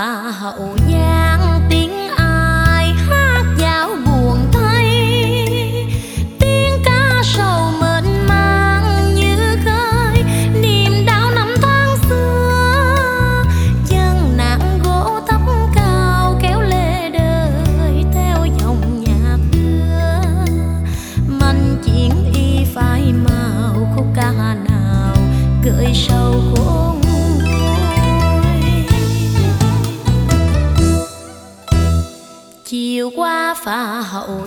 phà hậu giang tiếng ai hát dạo buồn thay. Tiếng ca sầu mệt mang như khơi niềm đau năm tháng xưa. Chân nặng gỗ tóc cao kéo lê đời theo dòng nhạc đưa. Manh chiến y phai màu khúc ca nào gợi sầu khổ 法后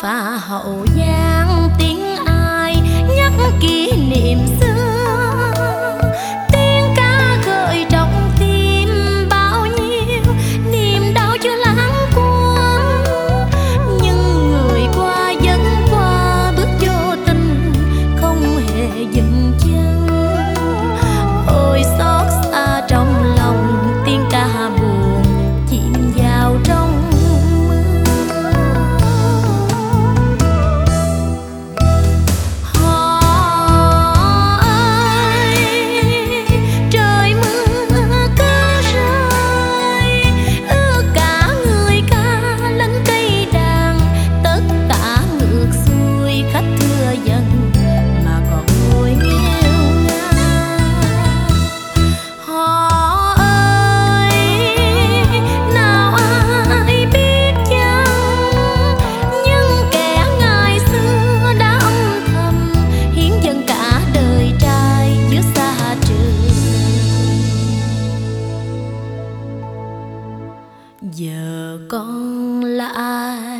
phà hậu giang. Con là ai?